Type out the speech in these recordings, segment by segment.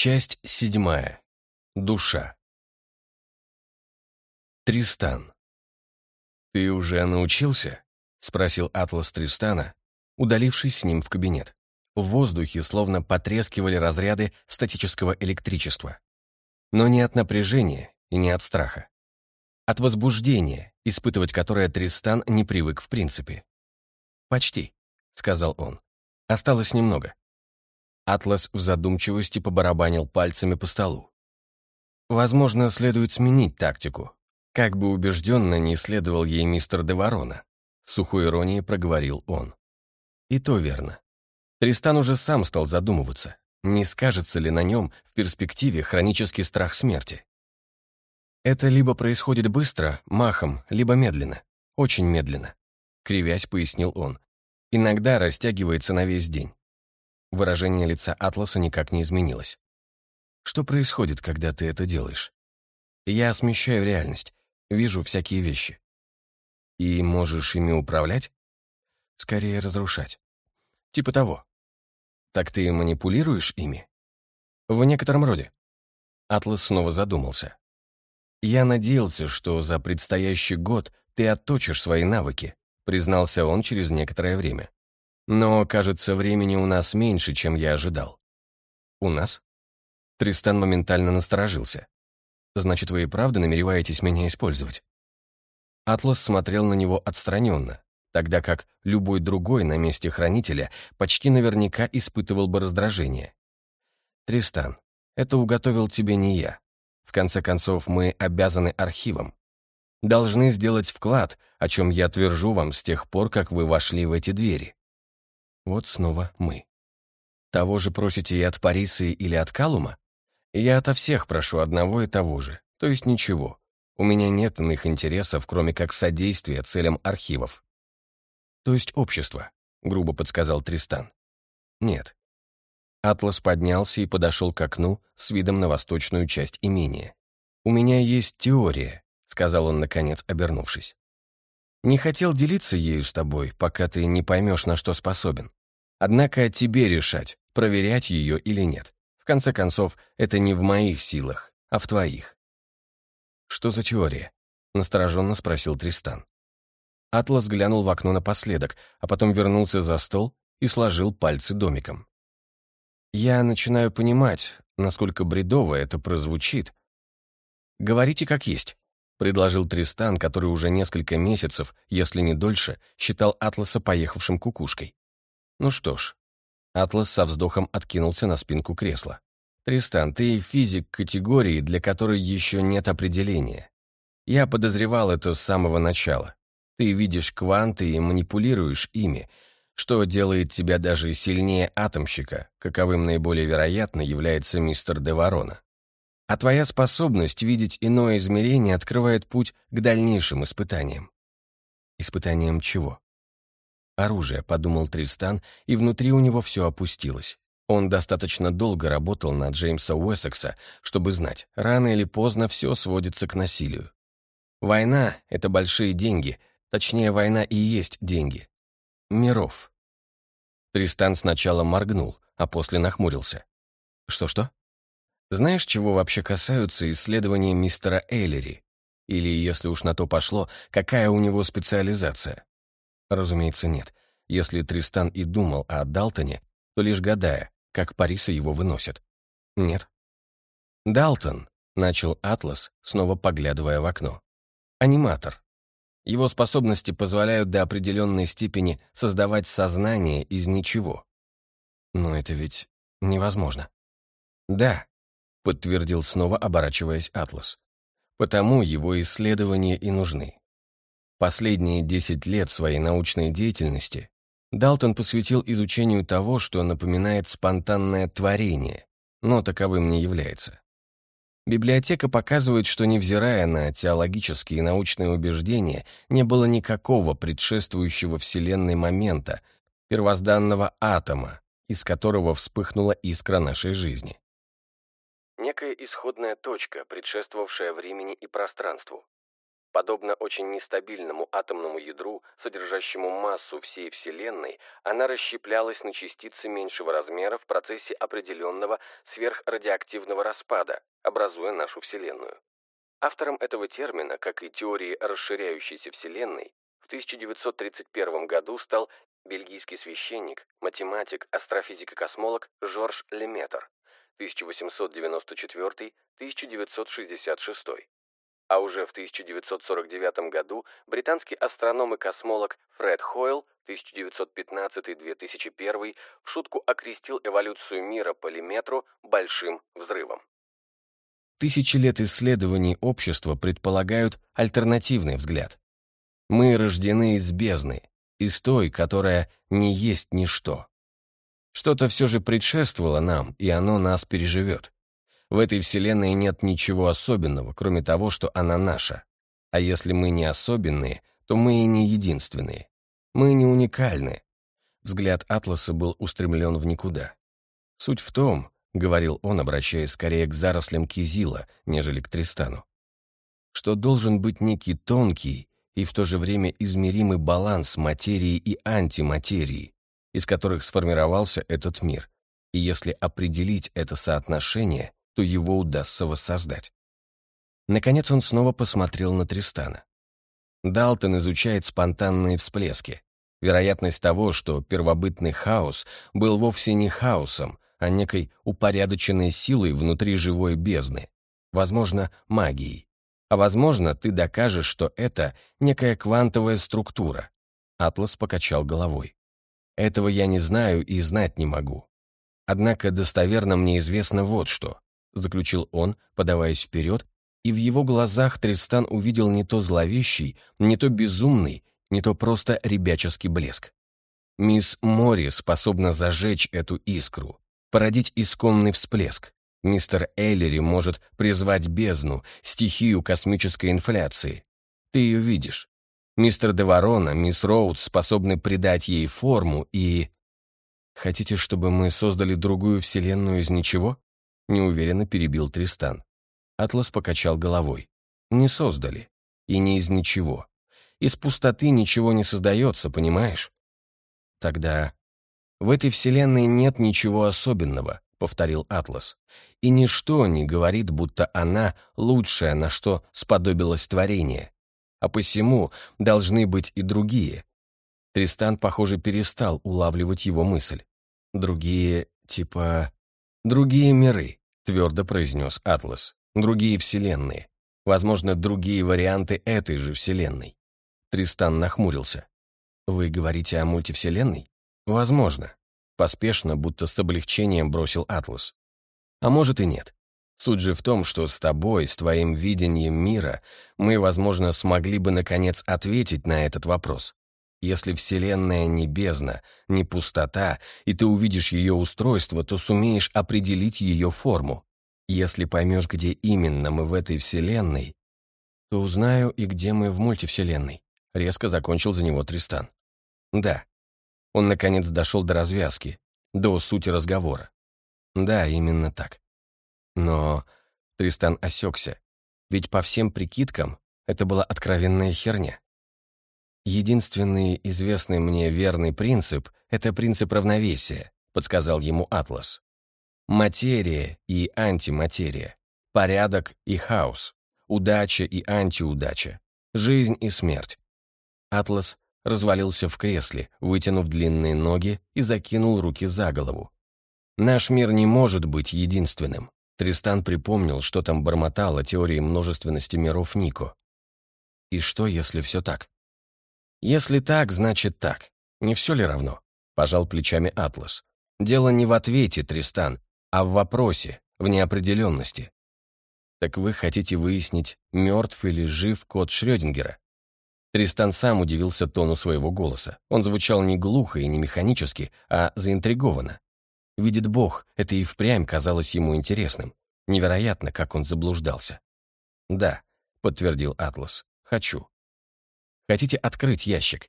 Часть седьмая. Душа. Тристан. «Ты уже научился?» — спросил Атлас Тристана, удалившись с ним в кабинет. В воздухе словно потрескивали разряды статического электричества. Но не от напряжения и не от страха. От возбуждения, испытывать которое Тристан не привык в принципе. «Почти», — сказал он. «Осталось немного». Атлас в задумчивости побарабанил пальцами по столу. Возможно, следует сменить тактику. Как бы убежденно не следовал ей мистер Деворона, сухой иронией проговорил он. И то верно. Тристан уже сам стал задумываться, не скажется ли на нем в перспективе хронический страх смерти. Это либо происходит быстро, махом, либо медленно, очень медленно, кривясь, пояснил он. Иногда растягивается на весь день. Выражение лица Атласа никак не изменилось. Что происходит, когда ты это делаешь? Я смещаю реальность, вижу всякие вещи. И можешь ими управлять? Скорее разрушать. Типа того. Так ты манипулируешь ими? В некотором роде. Атлас снова задумался. Я надеялся, что за предстоящий год ты отточишь свои навыки, признался он через некоторое время. Но, кажется, времени у нас меньше, чем я ожидал. У нас? Тристан моментально насторожился. Значит, вы и правда намереваетесь меня использовать? Атлас смотрел на него отстраненно, тогда как любой другой на месте хранителя почти наверняка испытывал бы раздражение. «Тристан, это уготовил тебе не я. В конце концов, мы обязаны архивом. Должны сделать вклад, о чем я твержу вам с тех пор, как вы вошли в эти двери. Вот снова мы. Того же просите и от Парисы или от Калума? Я ото всех прошу одного и того же, то есть ничего. У меня нет иных интересов, кроме как содействия целям архивов. То есть общество, грубо подсказал Тристан. Нет. Атлас поднялся и подошел к окну с видом на восточную часть имения. «У меня есть теория», — сказал он, наконец, обернувшись. «Не хотел делиться ею с тобой, пока ты не поймешь, на что способен. Однако тебе решать, проверять ее или нет. В конце концов, это не в моих силах, а в твоих. «Что за теория?» — настороженно спросил Тристан. Атлас глянул в окно напоследок, а потом вернулся за стол и сложил пальцы домиком. «Я начинаю понимать, насколько бредово это прозвучит. Говорите как есть», — предложил Тристан, который уже несколько месяцев, если не дольше, считал Атласа поехавшим кукушкой. Ну что ж. Атлас со вздохом откинулся на спинку кресла. «Тристан, ты физик категории, для которой еще нет определения. Я подозревал это с самого начала. Ты видишь кванты и манипулируешь ими, что делает тебя даже сильнее атомщика, каковым наиболее вероятно является мистер Деворона. А твоя способность видеть иное измерение открывает путь к дальнейшим испытаниям. Испытаниям чего? Оружие, подумал Тристан, и внутри у него все опустилось. Он достаточно долго работал на Джеймса Уэссекса, чтобы знать, рано или поздно все сводится к насилию. Война — это большие деньги, точнее, война и есть деньги. Миров. Тристан сначала моргнул, а после нахмурился. Что-что? Знаешь, чего вообще касаются исследования мистера Эйлери? Или, если уж на то пошло, какая у него специализация? Разумеется, нет. Если Тристан и думал о Далтоне, то лишь гадая, как Париса его выносят. Нет. «Далтон», — начал Атлас, снова поглядывая в окно. «Аниматор. Его способности позволяют до определенной степени создавать сознание из ничего. Но это ведь невозможно». «Да», — подтвердил снова, оборачиваясь Атлас. «Потому его исследования и нужны. Последние 10 лет своей научной деятельности Далтон посвятил изучению того, что напоминает спонтанное творение, но таковым не является. Библиотека показывает, что, невзирая на теологические и научные убеждения, не было никакого предшествующего Вселенной момента, первозданного атома, из которого вспыхнула искра нашей жизни. Некая исходная точка, предшествовавшая времени и пространству, Подобно очень нестабильному атомному ядру, содержащему массу всей Вселенной, она расщеплялась на частицы меньшего размера в процессе определенного сверхрадиоактивного распада, образуя нашу Вселенную. Автором этого термина, как и теории расширяющейся Вселенной, в 1931 году стал бельгийский священник, математик, астрофизик-космолог Жорж Леметр 1894-1966. А уже в 1949 году британский астроном и космолог Фред Хойл 1915-2001 в шутку окрестил эволюцию мира по Леметру «большим взрывом». Тысячи лет исследований общества предполагают альтернативный взгляд. Мы рождены из бездны, из той, которая не есть ничто. Что-то все же предшествовало нам, и оно нас переживет. В этой вселенной нет ничего особенного, кроме того, что она наша. А если мы не особенные, то мы и не единственные. Мы не уникальны. Взгляд Атласа был устремлен в никуда. Суть в том, — говорил он, обращаясь скорее к зарослям Кизила, нежели к Тристану, что должен быть некий тонкий и в то же время измеримый баланс материи и антиматерии, из которых сформировался этот мир, и если определить это соотношение, то его удастся воссоздать. Наконец он снова посмотрел на Тристана. Далтон изучает спонтанные всплески. Вероятность того, что первобытный хаос был вовсе не хаосом, а некой упорядоченной силой внутри живой бездны, возможно, магией. А возможно, ты докажешь, что это некая квантовая структура. Атлас покачал головой. Этого я не знаю и знать не могу. Однако достоверно мне известно вот что, заключил он, подаваясь вперед, и в его глазах Тристан увидел не то зловещий, не то безумный, не то просто ребяческий блеск. Мисс Мори способна зажечь эту искру, породить исконный всплеск. Мистер Эйлери может призвать бездну, стихию космической инфляции. Ты ее видишь. Мистер Деворона, мисс Роуд способны придать ей форму и... Хотите, чтобы мы создали другую вселенную из ничего? Неуверенно перебил Тристан. Атлас покачал головой. Не создали. И не из ничего. Из пустоты ничего не создается, понимаешь? Тогда в этой вселенной нет ничего особенного, повторил Атлас. И ничто не говорит, будто она лучшая, на что сподобилось творение. А посему должны быть и другие. Тристан, похоже, перестал улавливать его мысль. Другие, типа... Другие миры, твердо произнес Атлас. Другие вселенные. Возможно, другие варианты этой же вселенной. Тристан нахмурился. Вы говорите о мультивселенной? Возможно. Поспешно, будто с облегчением бросил Атлас. А может и нет. Суть же в том, что с тобой, с твоим видением мира, мы, возможно, смогли бы, наконец, ответить на этот вопрос. Если Вселенная не бездна, не пустота, и ты увидишь ее устройство, то сумеешь определить ее форму. Если поймешь, где именно мы в этой Вселенной, то узнаю и где мы в мультивселенной. Резко закончил за него Тристан. Да, он, наконец, дошел до развязки, до сути разговора. Да, именно так. Но Тристан осекся, ведь по всем прикидкам это была откровенная херня. Единственный известный мне верный принцип — это принцип равновесия, подсказал ему Атлас. Материя и антиматерия, порядок и хаос, удача и антиудача, жизнь и смерть. Атлас развалился в кресле, вытянув длинные ноги и закинул руки за голову. «Наш мир не может быть единственным», Тристан припомнил, что там бормотал о теории множественности миров Нико. «И что, если все так?» «Если так, значит так. Не все ли равно?» — пожал плечами Атлас. «Дело не в ответе, Тристан, а в вопросе, в неопределенности. Так вы хотите выяснить, мертв или жив кот Шрёдингера? Тристан сам удивился тону своего голоса. Он звучал не глухо и не механически, а заинтригованно. Видит Бог, это и впрямь казалось ему интересным. Невероятно, как он заблуждался. «Да», — подтвердил Атлас, — «хочу». «Хотите открыть ящик?»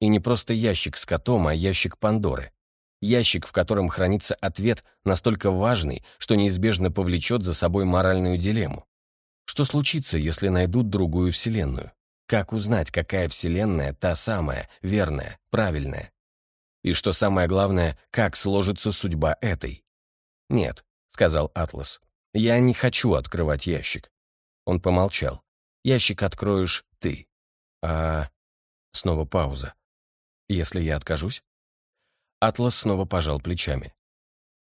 И не просто ящик с котом, а ящик Пандоры. Ящик, в котором хранится ответ настолько важный, что неизбежно повлечет за собой моральную дилемму. Что случится, если найдут другую вселенную? Как узнать, какая вселенная та самая, верная, правильная? И что самое главное, как сложится судьба этой? «Нет», — сказал Атлас, — «я не хочу открывать ящик». Он помолчал. «Ящик откроешь ты». «А...» Снова пауза. «Если я откажусь?» Атлас снова пожал плечами.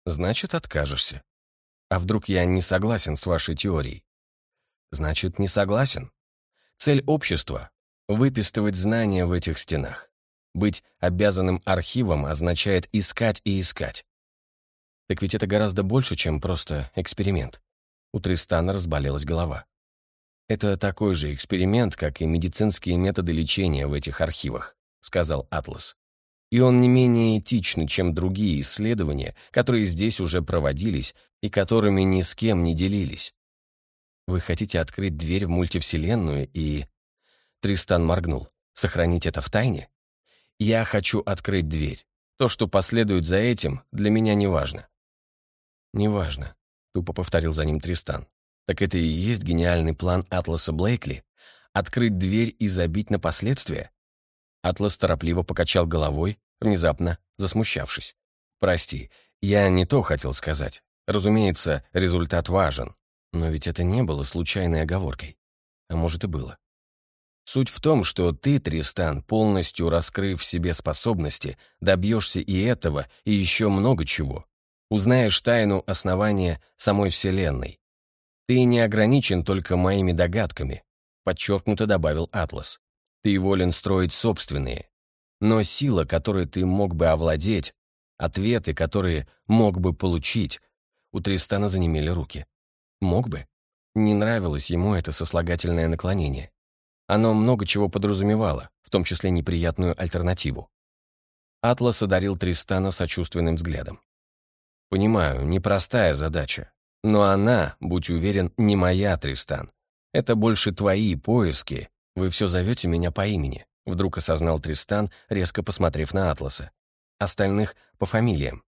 «Значит, откажешься. А вдруг я не согласен с вашей теорией?» «Значит, не согласен. Цель общества — выпистывать знания в этих стенах. Быть обязанным архивом означает искать и искать. Так ведь это гораздо больше, чем просто эксперимент. У Тристана разболелась голова. «Это такой же эксперимент, как и медицинские методы лечения в этих архивах», сказал Атлас. «И он не менее этичный, чем другие исследования, которые здесь уже проводились и которыми ни с кем не делились. Вы хотите открыть дверь в мультивселенную и...» Тристан моргнул. «Сохранить это в тайне?» Я хочу открыть дверь. То, что последует за этим, для меня не важно». «Не важно», — тупо повторил за ним Тристан. «Так это и есть гениальный план Атласа Блейкли? Открыть дверь и забить на последствия?» Атлас торопливо покачал головой, внезапно засмущавшись. «Прости, я не то хотел сказать. Разумеется, результат важен. Но ведь это не было случайной оговоркой. А может и было. Суть в том, что ты, Тристан, полностью раскрыв в себе способности, добьешься и этого, и еще много чего. Узнаешь тайну основания самой Вселенной. Ты не ограничен только моими догадками, подчеркнуто добавил Атлас. Ты волен строить собственные. Но сила, которой ты мог бы овладеть, ответы, которые мог бы получить, у Тристана занемели руки. Мог бы? Не нравилось ему это сослагательное наклонение. Оно много чего подразумевало, в том числе неприятную альтернативу. Атлас одарил Тристана сочувственным взглядом. «Понимаю, непростая задача. Но она, будь уверен, не моя, Тристан. Это больше твои поиски. Вы все зовете меня по имени», — вдруг осознал Тристан, резко посмотрев на Атласа. Остальных — по фамилиям.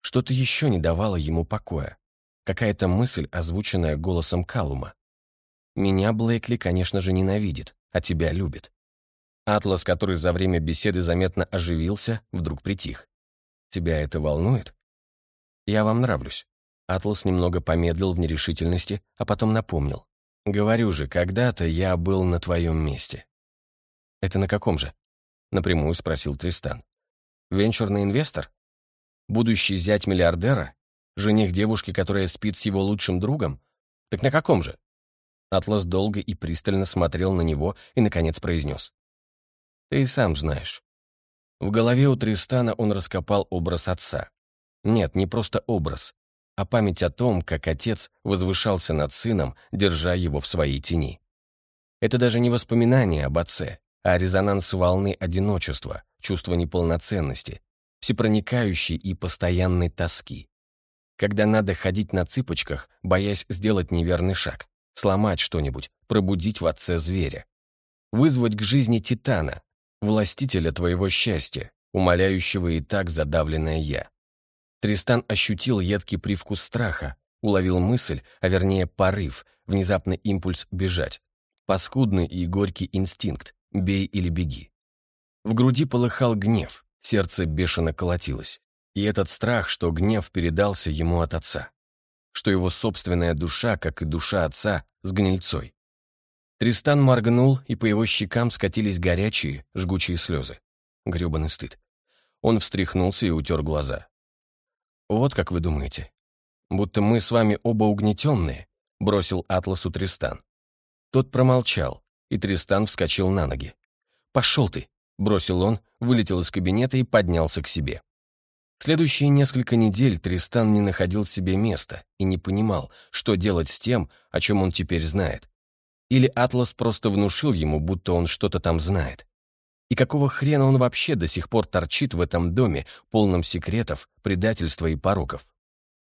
Что-то еще не давало ему покоя. Какая-то мысль, озвученная голосом Калума. Меня Блейкли, конечно же, ненавидит, а тебя любит. Атлас, который за время беседы заметно оживился, вдруг притих. Тебя это волнует? Я вам нравлюсь. Атлас немного помедлил в нерешительности, а потом напомнил. Говорю же, когда-то я был на твоем месте. Это на каком же? Напрямую спросил Тристан. Венчурный инвестор? Будущий зять миллиардера? Жених девушки, которая спит с его лучшим другом? Так на каком же? Атлас долго и пристально смотрел на него и, наконец, произнес. «Ты и сам знаешь». В голове у Тристана он раскопал образ отца. Нет, не просто образ, а память о том, как отец возвышался над сыном, держа его в своей тени. Это даже не воспоминание об отце, а резонанс волны одиночества, чувства неполноценности, всепроникающей и постоянной тоски. Когда надо ходить на цыпочках, боясь сделать неверный шаг сломать что-нибудь, пробудить в отце зверя. Вызвать к жизни Титана, властителя твоего счастья, умоляющего и так задавленное «я». Тристан ощутил едкий привкус страха, уловил мысль, а вернее порыв, внезапный импульс бежать. Паскудный и горький инстинкт «бей или беги». В груди полыхал гнев, сердце бешено колотилось. И этот страх, что гнев передался ему от отца что его собственная душа, как и душа отца, с гнильцой. Тристан моргнул, и по его щекам скатились горячие, жгучие слезы. Грёбаный стыд. Он встряхнулся и утер глаза. «Вот как вы думаете. Будто мы с вами оба угнетенные», — бросил Атласу Тристан. Тот промолчал, и Тристан вскочил на ноги. «Пошел ты!» — бросил он, вылетел из кабинета и поднялся к себе. Следующие несколько недель Тристан не находил себе места и не понимал, что делать с тем, о чем он теперь знает. Или Атлас просто внушил ему, будто он что-то там знает. И какого хрена он вообще до сих пор торчит в этом доме, полном секретов, предательства и пороков?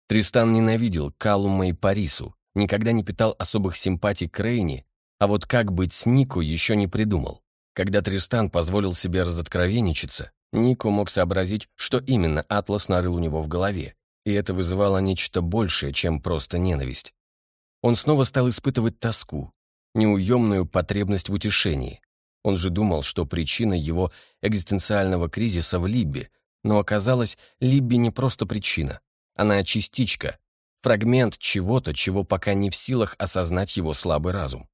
Тристан ненавидел Калума и Парису, никогда не питал особых симпатий к Рейни, а вот как быть с Нико еще не придумал. Когда Тристан позволил себе разоткровенничаться, Нико мог сообразить, что именно Атлас нарыл у него в голове, и это вызывало нечто большее, чем просто ненависть. Он снова стал испытывать тоску, неуемную потребность в утешении. Он же думал, что причина его экзистенциального кризиса в Либби, но оказалось, Либби не просто причина. Она частичка, фрагмент чего-то, чего пока не в силах осознать его слабый разум.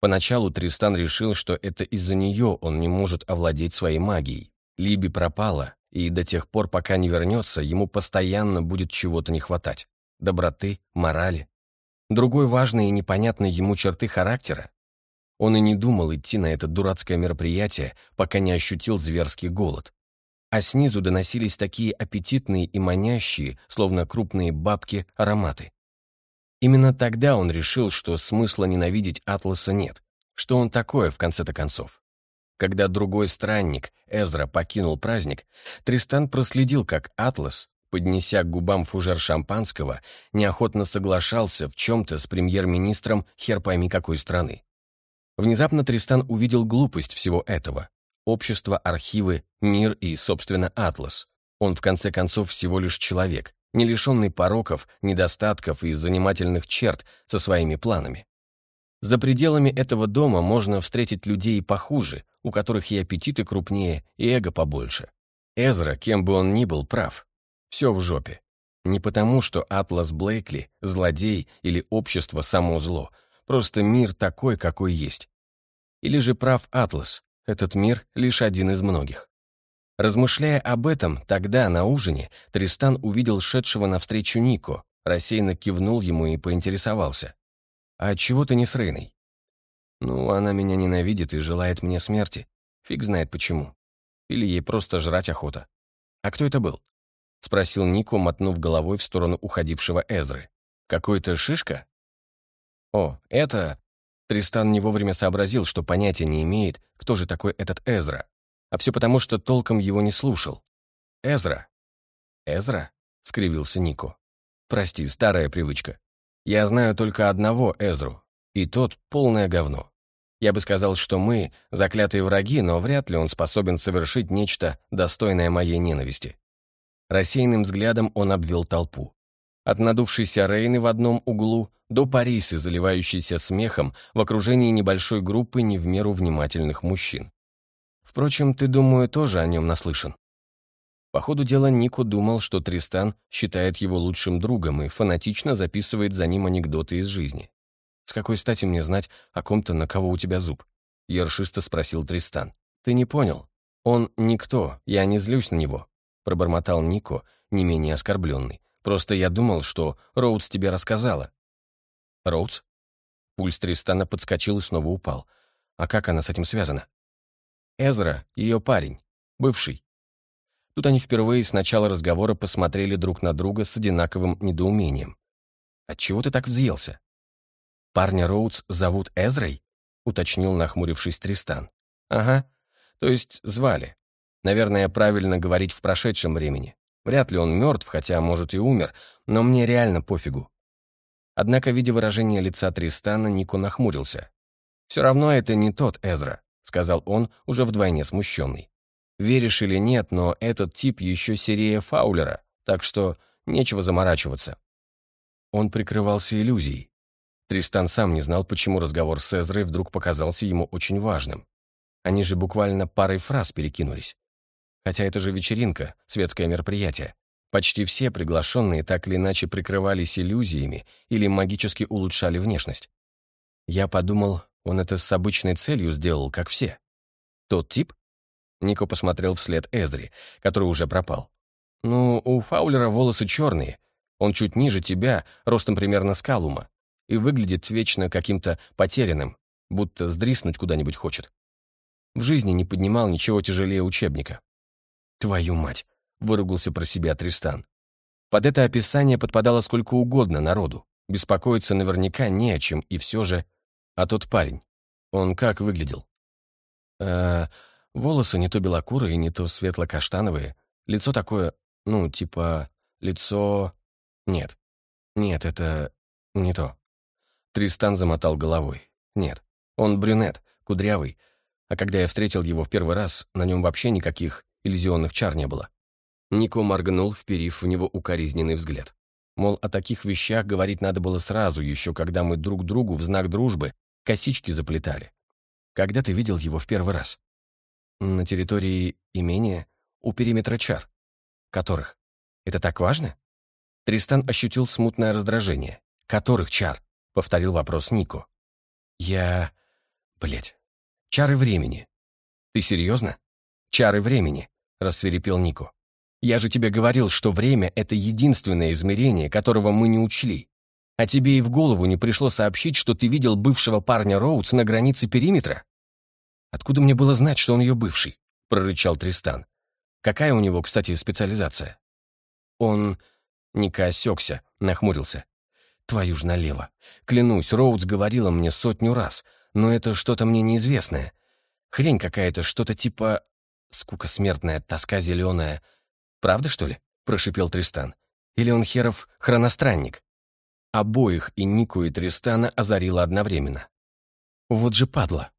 Поначалу Тристан решил, что это из-за нее он не может овладеть своей магией. Либи пропала, и до тех пор, пока не вернется, ему постоянно будет чего-то не хватать. Доброты, морали. Другой важной и непонятной ему черты характера. Он и не думал идти на это дурацкое мероприятие, пока не ощутил зверский голод. А снизу доносились такие аппетитные и манящие, словно крупные бабки, ароматы. Именно тогда он решил, что смысла ненавидеть Атласа нет, что он такое в конце-то концов. Когда другой странник, Эзра, покинул праздник, Тристан проследил, как Атлас, поднеся к губам фужер шампанского, неохотно соглашался в чем-то с премьер-министром хер пойми какой страны. Внезапно Тристан увидел глупость всего этого. Общество, архивы, мир и, собственно, Атлас. Он, в конце концов, всего лишь человек, не лишенный пороков, недостатков и занимательных черт со своими планами. За пределами этого дома можно встретить людей похуже, у которых и аппетиты крупнее, и эго побольше. Эзра, кем бы он ни был, прав. Все в жопе. Не потому, что Атлас Блейкли – злодей или общество само зло, просто мир такой, какой есть. Или же прав Атлас, этот мир – лишь один из многих. Размышляя об этом, тогда, на ужине, Тристан увидел шедшего навстречу Нико, рассеянно кивнул ему и поинтересовался. «А чего ты не с Рейной?» «Ну, она меня ненавидит и желает мне смерти. Фиг знает почему. Или ей просто жрать охота. А кто это был?» — спросил Нико, мотнув головой в сторону уходившего Эзры. «Какой-то шишка?» «О, это...» Тристан не вовремя сообразил, что понятия не имеет, кто же такой этот Эзра. А все потому, что толком его не слушал. «Эзра». «Эзра?» — скривился Нико. «Прости, старая привычка. Я знаю только одного Эзру, и тот полное говно. Я бы сказал, что мы — заклятые враги, но вряд ли он способен совершить нечто, достойное моей ненависти». Рассеянным взглядом он обвел толпу. От надувшейся Рейны в одном углу до Парисы, заливающейся смехом в окружении небольшой группы не в меру внимательных мужчин. Впрочем, ты, думаю, тоже о нем наслышан. По ходу дела Нико думал, что Тристан считает его лучшим другом и фанатично записывает за ним анекдоты из жизни. «С какой стати мне знать о ком-то, на кого у тебя зуб?» — ершисто спросил Тристан. «Ты не понял. Он никто, я не злюсь на него», — пробормотал Нико, не менее оскорбленный. «Просто я думал, что Роудс тебе рассказала». «Роудс?» Пульс Тристана подскочил и снова упал. «А как она с этим связана?» Эзра — ее парень, бывший. Тут они впервые с начала разговора посмотрели друг на друга с одинаковым недоумением. «Отчего ты так взъелся?» «Парня Роудс зовут Эзрой?» — уточнил, нахмурившись Тристан. «Ага, то есть звали. Наверное, правильно говорить в прошедшем времени. Вряд ли он мертв, хотя, может, и умер, но мне реально пофигу». Однако, видя выражение лица Тристана, Нико нахмурился. «Все равно это не тот Эзра сказал он, уже вдвойне смущенный. «Веришь или нет, но этот тип еще серее Фаулера, так что нечего заморачиваться». Он прикрывался иллюзией. Тристан сам не знал, почему разговор с Эзрой вдруг показался ему очень важным. Они же буквально парой фраз перекинулись. Хотя это же вечеринка, светское мероприятие. Почти все приглашенные так или иначе прикрывались иллюзиями или магически улучшали внешность. Я подумал, он это с обычной целью сделал, как все. Тот тип? Нико посмотрел вслед Эзри, который уже пропал. Ну, у Фаулера волосы черные. Он чуть ниже тебя, ростом примерно с Калума, и выглядит вечно каким-то потерянным, будто сдриснуть куда-нибудь хочет. В жизни не поднимал ничего тяжелее учебника. «Твою мать!» — выругался про себя Тристан. Под это описание подпадало сколько угодно народу. Беспокоиться наверняка не о чем, и все же а тот парень, он как выглядел? Э, волосы не то белокурые, не то светло-каштановые. Лицо такое, ну, типа, лицо... Нет. Нет, это не то. Тристан замотал головой. Нет, он брюнет, кудрявый. А когда я встретил его в первый раз, на нем вообще никаких иллюзионных чар не было. Нико моргнул, вперив в него укоризненный взгляд. Мол, о таких вещах говорить надо было сразу, еще когда мы друг другу в знак дружбы косички заплетали. Когда ты видел его в первый раз? На территории имения у периметра чар. Которых? Это так важно? Тристан ощутил смутное раздражение. Которых чар? Повторил вопрос Нико. Я... Блять. Чары времени. Ты серьезно? Чары времени, рассверепел Нико. Я же тебе говорил, что время — это единственное измерение, которого мы не учли. А тебе и в голову не пришло сообщить, что ты видел бывшего парня Роудс на границе периметра? Откуда мне было знать, что он ее бывший? Прорычал Тристан. Какая у него, кстати, специализация? Он... Ника осекся, нахмурился. Твою ж налево. Клянусь, Роудс говорила мне сотню раз, но это что-то мне неизвестное. Хрень какая-то, что-то типа... Скука смертная, тоска зеленая. Правда, что ли? Прошипел Тристан. Или он херов хроностранник? Обоих и Нику, и Тристана озарило одновременно. «Вот же падла!»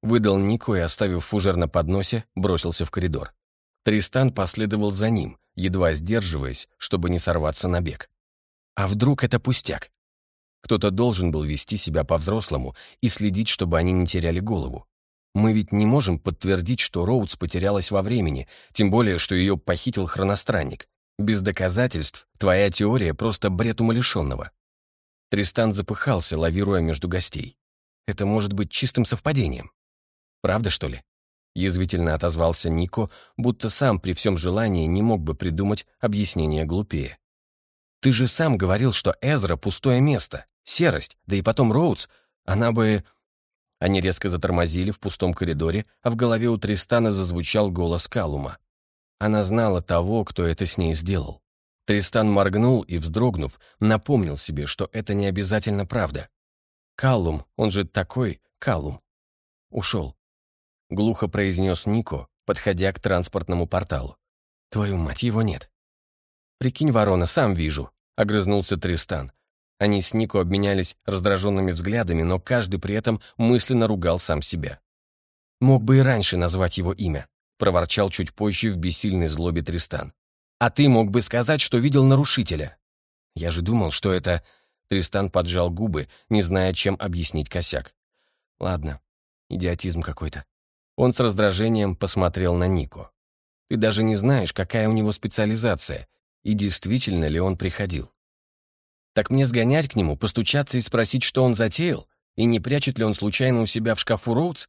Выдал Нику и, оставив фужер на подносе, бросился в коридор. Тристан последовал за ним, едва сдерживаясь, чтобы не сорваться на бег. А вдруг это пустяк? Кто-то должен был вести себя по-взрослому и следить, чтобы они не теряли голову. Мы ведь не можем подтвердить, что Роудс потерялась во времени, тем более, что ее похитил хроностранник. Без доказательств твоя теория просто бред умалишенного. Тристан запыхался, лавируя между гостей. Это может быть чистым совпадением. Правда, что ли? Язвительно отозвался Нико, будто сам при всем желании не мог бы придумать объяснение глупее. Ты же сам говорил, что Эзра — пустое место, серость, да и потом Роудс, она бы... Они резко затормозили в пустом коридоре, а в голове у Тристана зазвучал голос Калума. Она знала того, кто это с ней сделал. Тристан моргнул и, вздрогнув, напомнил себе, что это не обязательно правда. «Каллум, он же такой, Каллум». «Ушел», — глухо произнес Нико, подходя к транспортному порталу. «Твою мать, его нет». «Прикинь, ворона, сам вижу», — огрызнулся Тристан. Они с Нико обменялись раздраженными взглядами, но каждый при этом мысленно ругал сам себя. «Мог бы и раньше назвать его имя», — проворчал чуть позже в бессильной злобе Тристан. А ты мог бы сказать, что видел нарушителя. Я же думал, что это... Тристан поджал губы, не зная, чем объяснить косяк. Ладно, идиотизм какой-то. Он с раздражением посмотрел на Нико. Ты даже не знаешь, какая у него специализация, и действительно ли он приходил. Так мне сгонять к нему, постучаться и спросить, что он затеял, и не прячет ли он случайно у себя в шкафу Роудс?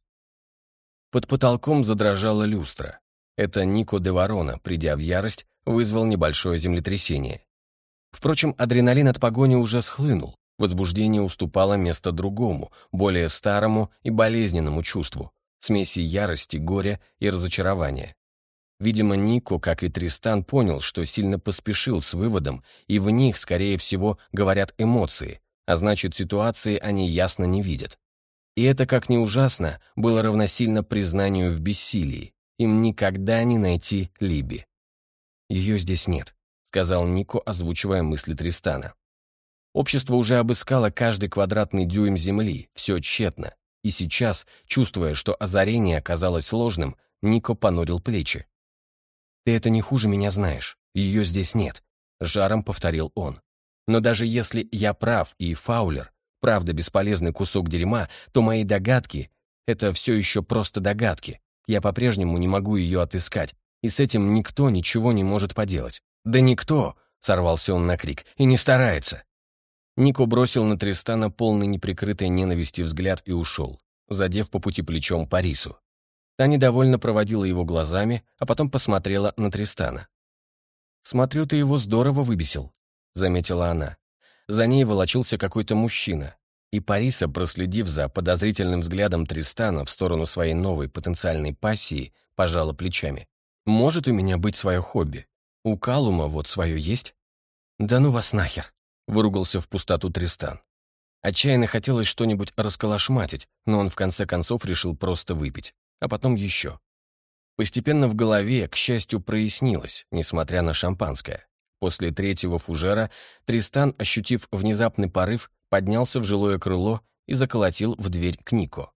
Под потолком задрожала люстра. Это Нико де Ворона, придя в ярость, вызвал небольшое землетрясение. Впрочем, адреналин от погони уже схлынул, возбуждение уступало место другому, более старому и болезненному чувству, смеси ярости, горя и разочарования. Видимо, Нико, как и Тристан, понял, что сильно поспешил с выводом, и в них, скорее всего, говорят эмоции, а значит, ситуации они ясно не видят. И это, как ни ужасно, было равносильно признанию в бессилии. Им никогда не найти Либи. «Ее здесь нет», — сказал Нико, озвучивая мысли Тристана. Общество уже обыскало каждый квадратный дюйм земли, все тщетно. И сейчас, чувствуя, что озарение оказалось сложным, Нико понурил плечи. «Ты это не хуже меня знаешь. Ее здесь нет», — жаром повторил он. «Но даже если я прав и Фаулер, правда бесполезный кусок дерьма, то мои догадки — это все еще просто догадки. Я по-прежнему не могу ее отыскать, и с этим никто ничего не может поделать. «Да никто!» — сорвался он на крик. «И не старается!» Нико бросил на Тристана полный неприкрытой ненависти взгляд и ушел, задев по пути плечом Парису. Та недовольно проводила его глазами, а потом посмотрела на Тристана. «Смотрю, ты его здорово выбесил», — заметила она. За ней волочился какой-то мужчина, и Париса, проследив за подозрительным взглядом Тристана в сторону своей новой потенциальной пассии, пожала плечами. Может у меня быть свое хобби? У Калума вот свое есть? Да ну вас нахер, выругался в пустоту Тристан. Отчаянно хотелось что-нибудь расколошматить, но он в конце концов решил просто выпить, а потом еще. Постепенно в голове, к счастью, прояснилось, несмотря на шампанское. После третьего фужера Тристан, ощутив внезапный порыв, поднялся в жилое крыло и заколотил в дверь к Нико.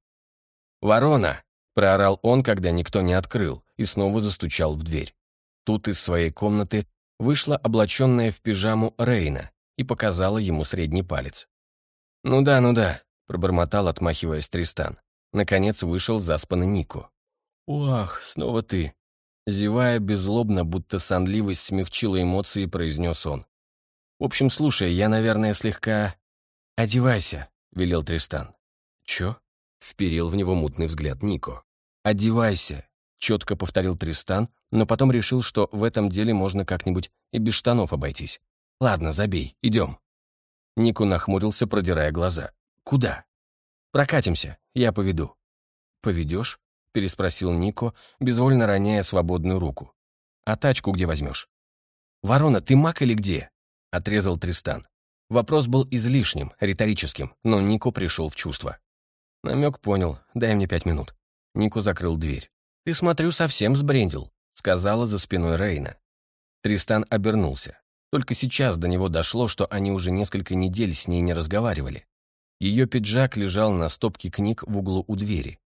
«Ворона!» Проорал он, когда никто не открыл, и снова застучал в дверь. Тут из своей комнаты вышла облаченная в пижаму Рейна и показала ему средний палец. «Ну да, ну да», пробормотал, отмахиваясь Тристан. Наконец вышел заспанный Нико. «Уах, снова ты!» Зевая беззлобно, будто сонливость смягчила эмоции, произнес он. «В общем, слушай, я, наверное, слегка...» «Одевайся», — велел Тристан. «Чё?» — вперил в него мутный взгляд Нико. «Одевайся», — четко повторил Тристан, но потом решил, что в этом деле можно как-нибудь и без штанов обойтись. «Ладно, забей, идем». Нико нахмурился, продирая глаза. «Куда?» «Прокатимся, я поведу». «Поведешь?» — переспросил Нико, безвольно роняя свободную руку. «А тачку где возьмешь?» «Ворона, ты маг или где?» — отрезал Тристан. Вопрос был излишним, риторическим, но Нико пришел в чувство. Намек понял, дай мне пять минут. Нико закрыл дверь. «Ты, смотрю, совсем сбрендил», — сказала за спиной Рейна. Тристан обернулся. Только сейчас до него дошло, что они уже несколько недель с ней не разговаривали. Ее пиджак лежал на стопке книг в углу у двери.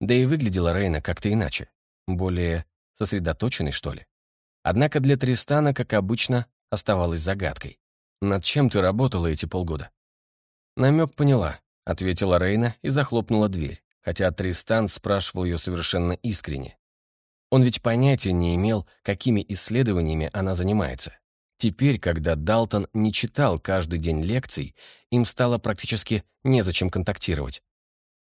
Да и выглядела Рейна как-то иначе. Более сосредоточенной, что ли. Однако для Тристана, как обычно, оставалась загадкой. «Над чем ты работала эти полгода?» «Намек поняла», — ответила Рейна и захлопнула дверь, хотя Тристан спрашивал ее совершенно искренне. Он ведь понятия не имел, какими исследованиями она занимается. Теперь, когда Далтон не читал каждый день лекций, им стало практически незачем контактировать.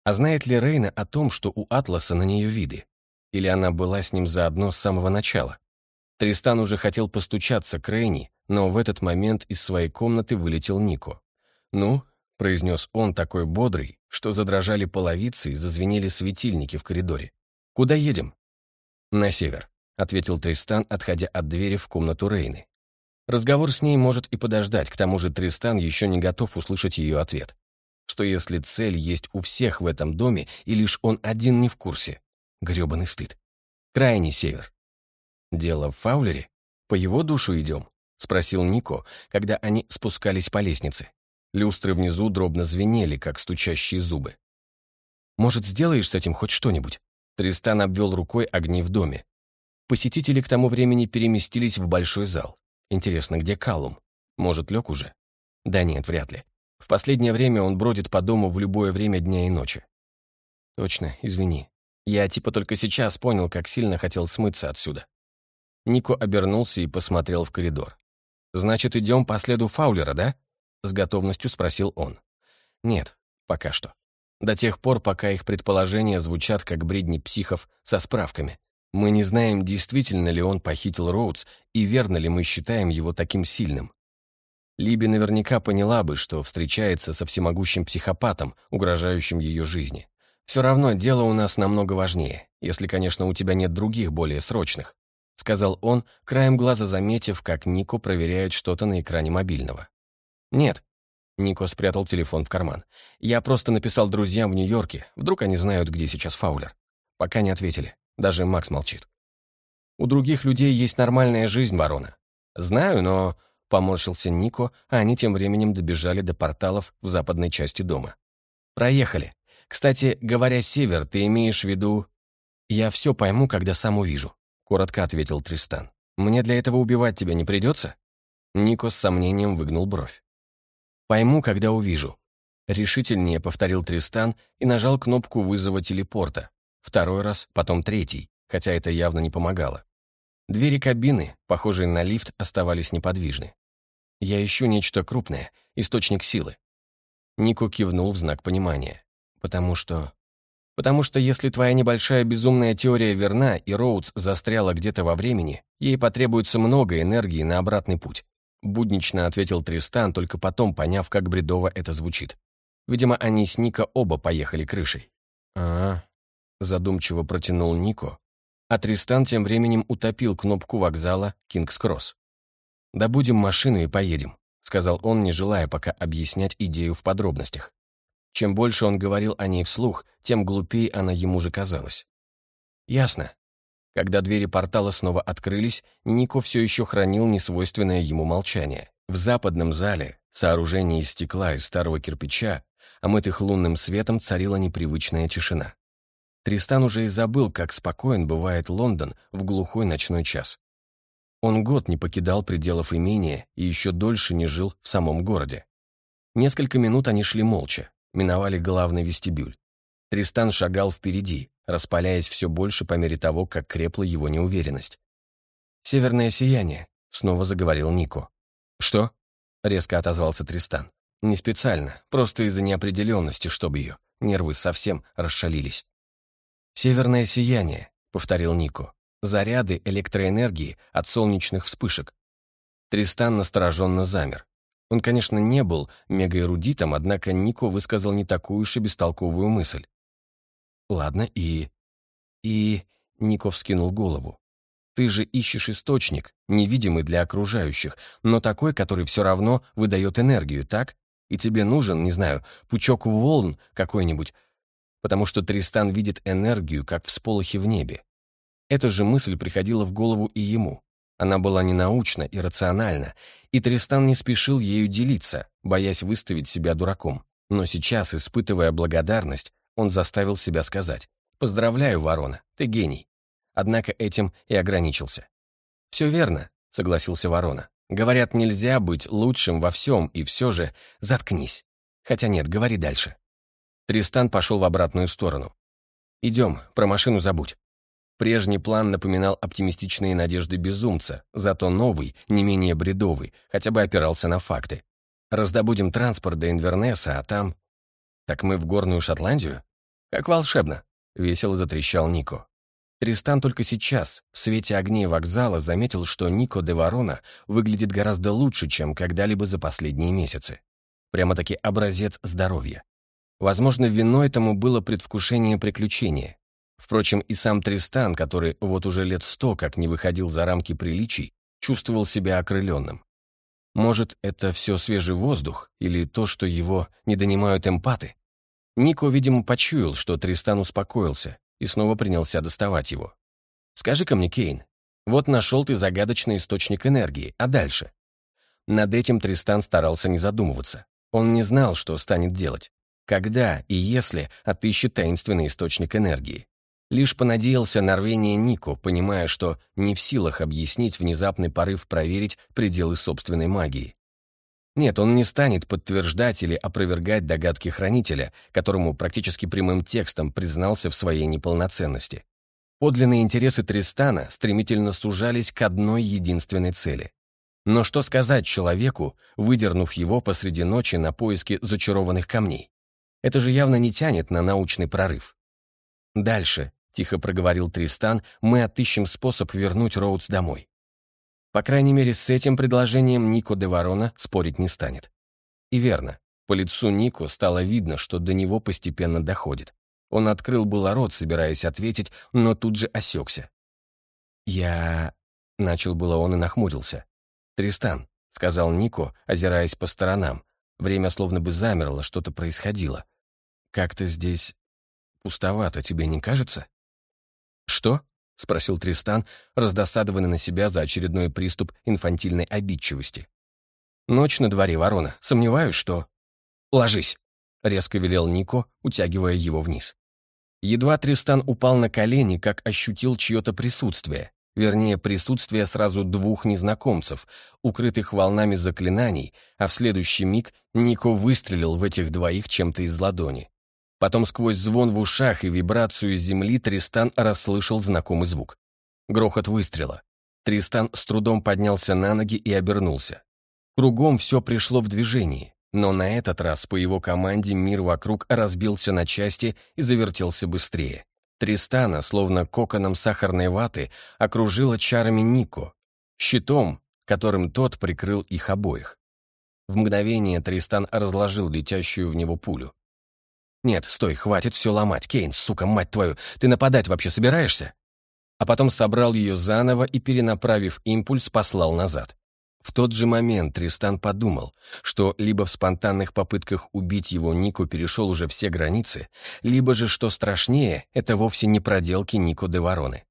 А знает ли Рейна о том, что у Атласа на нее виды? Или она была с ним заодно с самого начала? Тристан уже хотел постучаться к Рейне, но в этот момент из своей комнаты вылетел Нико. «Ну», — произнес он такой бодрый, что задрожали половицы и зазвенели светильники в коридоре. «Куда едем?» «На север», — ответил Тристан, отходя от двери в комнату Рейны. Разговор с ней может и подождать, к тому же Тристан еще не готов услышать ее ответ. Что если цель есть у всех в этом доме, и лишь он один не в курсе? Грёбаный стыд. Крайний север. Дело в Фаулере? По его душу идем? Спросил Нико, когда они спускались по лестнице. Люстры внизу дробно звенели, как стучащие зубы. «Может, сделаешь с этим хоть что-нибудь?» Тристан обвел рукой огни в доме. Посетители к тому времени переместились в большой зал. Интересно, где Калум? Может, лег уже? Да нет, вряд ли. В последнее время он бродит по дому в любое время дня и ночи. Точно, извини. Я типа только сейчас понял, как сильно хотел смыться отсюда. Нико обернулся и посмотрел в коридор. «Значит, идем по следу Фаулера, да?» С готовностью спросил он. «Нет, пока что. До тех пор, пока их предположения звучат как бредни психов со справками. Мы не знаем, действительно ли он похитил Роудс и верно ли мы считаем его таким сильным. Либи наверняка поняла бы, что встречается со всемогущим психопатом, угрожающим ее жизни. Все равно дело у нас намного важнее, если, конечно, у тебя нет других более срочных», сказал он, краем глаза заметив, как Нико проверяет что-то на экране мобильного. «Нет». Нико спрятал телефон в карман. «Я просто написал друзьям в Нью-Йорке. Вдруг они знают, где сейчас Фаулер». Пока не ответили. Даже Макс молчит. У других людей есть нормальная жизнь, ворона. Знаю, но... Поморщился Нико, а они тем временем добежали до порталов в западной части дома. Проехали. Кстати, говоря «север», ты имеешь в виду... Я все пойму, когда сам увижу, коротко ответил Тристан. Мне для этого убивать тебя не придется? Нико с сомнением выгнул бровь. «Пойму, когда увижу», — решительнее повторил Тристан и нажал кнопку вызова телепорта, Второй раз, потом третий, хотя это явно не помогало. Двери кабины, похожие на лифт, оставались неподвижны. «Я ищу нечто крупное, источник силы». Нико кивнул в знак понимания. «Потому что...» «Потому что если твоя небольшая безумная теория верна, и Роудс застряла где-то во времени, ей потребуется много энергии на обратный путь», буднично ответил Тристан, только потом поняв, как бредово это звучит. Видимо, они с Ника оба поехали крышей. «А, задумчиво протянул Нико, а Тристан тем временем утопил кнопку вокзала «Кингс-Кросс». «Добудем машину и поедем», — сказал он, не желая пока объяснять идею в подробностях. Чем больше он говорил о ней вслух, тем глупее она ему же казалась. «Ясно». Когда двери портала снова открылись, Нико все еще хранил несвойственное ему молчание. В западном зале, сооружении из стекла и старого кирпича, омытых лунным светом, царила непривычная тишина. Тристан уже и забыл, как спокоен бывает Лондон в глухой ночной час. Он год не покидал пределов имения и еще дольше не жил в самом городе. Несколько минут они шли молча. миновали главный вестибюль. Тристан шагал впереди, распаляясь все больше по мере того, как крепла его неуверенность. «Северное сияние», — снова заговорил Нико. «Что?» — резко отозвался Тристан. «Не специально, просто из-за неопределенности, чтобы ее. Нервы совсем расшалились». «Северное сияние», — повторил Нико. «Заряды электроэнергии от солнечных вспышек». Тристан настороженно замер. Он, конечно, не был мегаэрудитом, однако Нико высказал не такую уж и бестолковую мысль. «Ладно, и...» «И...» — Нико вскинул голову. «Ты же ищешь источник, невидимый для окружающих, но такой, который все равно выдает энергию, так? И тебе нужен, не знаю, пучок волн какой-нибудь, потому что Тристан видит энергию, как всполохи в небе. Эта же мысль приходила в голову и ему. Она была ненаучна и рациональна, и Тристан не спешил ею делиться, боясь выставить себя дураком. Но сейчас, испытывая благодарность, он заставил себя сказать «Поздравляю, ворона, ты гений». Однако этим и ограничился. «Все верно», — согласился ворона. «Говорят, нельзя быть лучшим во всем, и все же заткнись. Хотя нет, говори дальше». Тристан пошел в обратную сторону. «Идем, про машину забудь». Прежний план напоминал оптимистичные надежды безумца, зато новый, не менее бредовый, хотя бы опирался на факты. Раздобудем транспорт до Инвернеса, а там... «Так мы в Горную Шотландию?» «Как волшебно!» — весело затрещал Нико. Тристан только сейчас, в свете огней вокзала, заметил, что Нико де Ворона выглядит гораздо лучше, чем когда-либо за последние месяцы. Прямо-таки образец здоровья. Возможно, виной этому было предвкушение приключения. Впрочем, и сам Тристан, который вот уже лет сто как не выходил за рамки приличий, чувствовал себя окрыленным. Может, это все свежий воздух или то, что его не донимают эмпаты? Нико, видимо, почуял, что Тристан успокоился и снова принялся доставать его. «Скажи-ка мне, Кейн, вот нашел ты загадочный источник энергии, а дальше?» Над этим Тристан старался не задумываться. Он не знал, что станет делать. Когда и если отыщет таинственный источник энергии. Лишь понадеялся на рвение Нико, понимая, что не в силах объяснить внезапный порыв проверить пределы собственной магии. Нет, он не станет подтверждать или опровергать догадки хранителя, которому практически прямым текстом признался в своей неполноценности. Подлинные интересы Тристана стремительно сужались к одной единственной цели. Но что сказать человеку, выдернув его посреди ночи на поиски зачарованных камней? Это же явно не тянет на научный прорыв. Дальше, тихо проговорил Тристан, мы отыщем способ вернуть Роудс домой. По крайней мере, с этим предложением Нико де Ворона спорить не станет. И верно, по лицу Нико стало видно, что до него постепенно доходит. Он открыл было рот, собираясь ответить, но тут же осекся. «Я...» — начал было он и нахмурился. «Тристан», — сказал Нико, озираясь по сторонам. Время словно бы замерло, что-то происходило. «Как-то здесь пустовато, тебе не кажется?» «Что?» — спросил Тристан, раздосадованный на себя за очередной приступ инфантильной обидчивости. «Ночь на дворе, ворона. Сомневаюсь, что...» «Ложись!» — резко велел Нико, утягивая его вниз. Едва Тристан упал на колени, как ощутил чье-то присутствие. Вернее, присутствие сразу двух незнакомцев, укрытых волнами заклинаний, а в следующий миг Нико выстрелил в этих двоих чем-то из ладони. Потом сквозь звон в ушах и вибрацию земли Тристан расслышал знакомый звук. Грохот выстрела. Тристан с трудом поднялся на ноги и обернулся. Кругом все пришло в движение, но на этот раз по его команде мир вокруг разбился на части и завертелся быстрее. Тристана, словно коконом сахарной ваты, окружила чарами Нико, щитом, которым тот прикрыл их обоих. В мгновение Тристан разложил летящую в него пулю. «Нет, стой, хватит все ломать. Кейн, сука, мать твою, ты нападать вообще собираешься?» А потом собрал ее заново и, перенаправив импульс, послал назад. В тот же момент Тристан подумал, что либо в спонтанных попытках убить его Нику перешел уже все границы, либо же, что страшнее, это вовсе не проделки Нико де Вороны.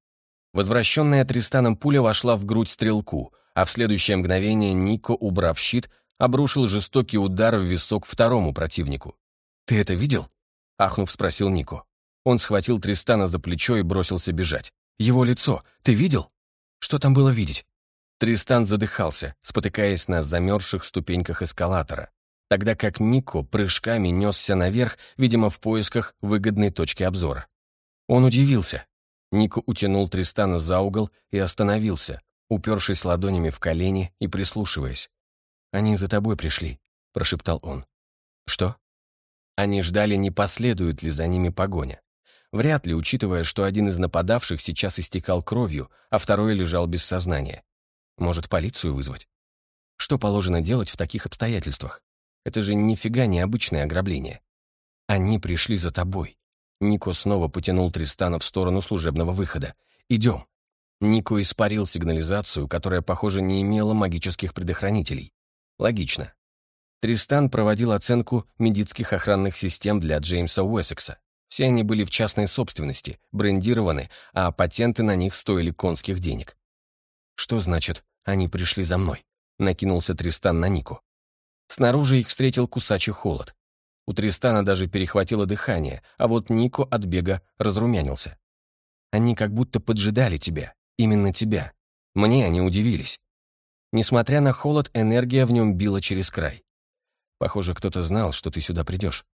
Возвращенная Тристаном пуля вошла в грудь стрелку, а в следующее мгновение Нико, убрав щит, обрушил жестокий удар в висок второму противнику. «Ты это видел?» — ахнув, спросил Нико. Он схватил Тристана за плечо и бросился бежать. «Его лицо! Ты видел?» «Что там было видеть?» Тристан задыхался, спотыкаясь на замерзших ступеньках эскалатора. тогда как Нико прыжками несся наверх, видимо, в поисках выгодной точки обзора. Он удивился. Нико утянул Тристана за угол и остановился, упершись ладонями в колени и прислушиваясь. «Они за тобой пришли», — прошептал он. «Что?» Они ждали, не последует ли за ними погоня. Вряд ли, учитывая, что один из нападавших сейчас истекал кровью, а второй лежал без сознания. Может, полицию вызвать? Что положено делать в таких обстоятельствах? Это же нифига не обычное ограбление. Они пришли за тобой. Нико снова потянул Тристана в сторону служебного выхода. «Идем». Нико испарил сигнализацию, которая, похоже, не имела магических предохранителей. Логично. Тристан проводил оценку медицинских охранных систем для Джеймса Уэссекса. Все они были в частной собственности, брендированы, а патенты на них стоили конских денег. «Что значит, они пришли за мной?» — накинулся Тристан на Нику. Снаружи их встретил кусачий холод. У Тристана даже перехватило дыхание, а вот Нико от бега разрумянился. «Они как будто поджидали тебя, именно тебя. Мне они удивились». Несмотря на холод, энергия в нем била через край. Похоже, кто-то знал, что ты сюда придешь.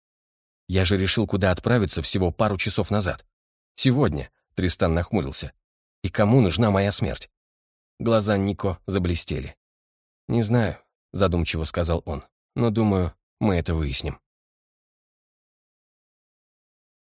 Я же решил, куда отправиться всего пару часов назад. Сегодня, Тристан нахмурился. И кому нужна моя смерть? Глаза Нико заблестели. «Не знаю», — задумчиво сказал он, «но думаю, мы это выясним».